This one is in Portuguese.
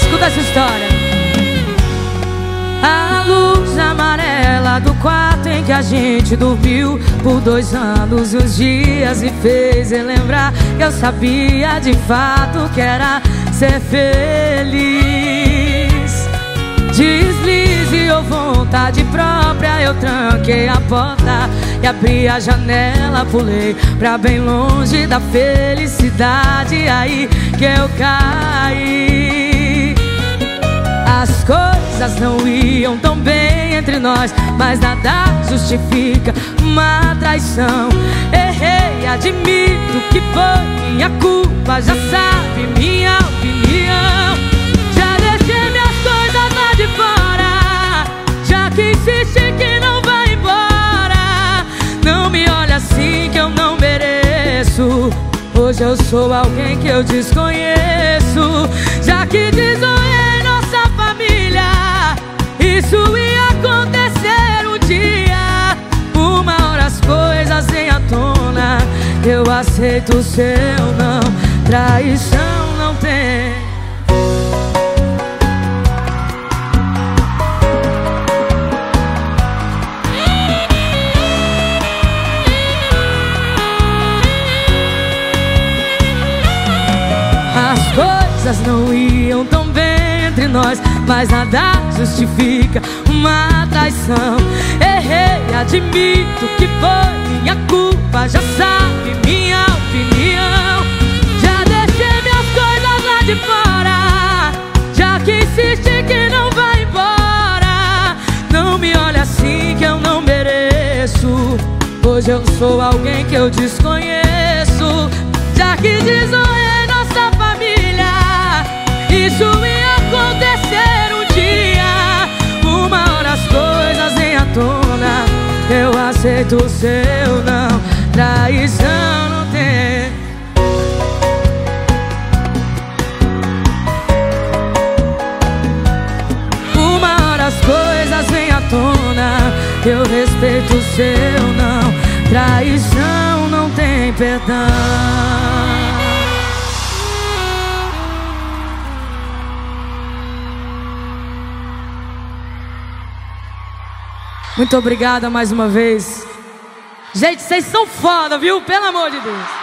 Escuta essa história. A luz amarela do quarto em que a gente dormiu por dois anos e uns dias me fez relembrar que eu sabia de fato que era ser feliz. Eu tranquei a porta e abri a janela, pulei pra bem longe da felicidade. Aí que eu caí. As coisas não iam tão bem entre nós, mas nada justifica uma traição. Errei, admito que foi minha culpa, já sabe Hoje eu sou alguém que eu desconheço, já que desonrei nossa família. Isso ia acontecer um dia. Uma hora as coisas vêm à tona. Eu aceito o seu não, traição coisas não iam tão bem entre nós, mas nada justifica uma traição. Errei, admito que foi minha culpa, já sabe minha opinião. Já deixei minhas coisas lá de fora, já que insiste que não vai embora. Não me olha assim que eu não mereço. Hoje eu sou alguém que eu desconheço, aceito o seu não, traição não tem. Uma hora as coisas vêm à tona. Eu respeito o seu não, traição não tem perdão. Muito obrigada mais uma vez. Gente, vocês são foda, viu? Pelo amor de Deus.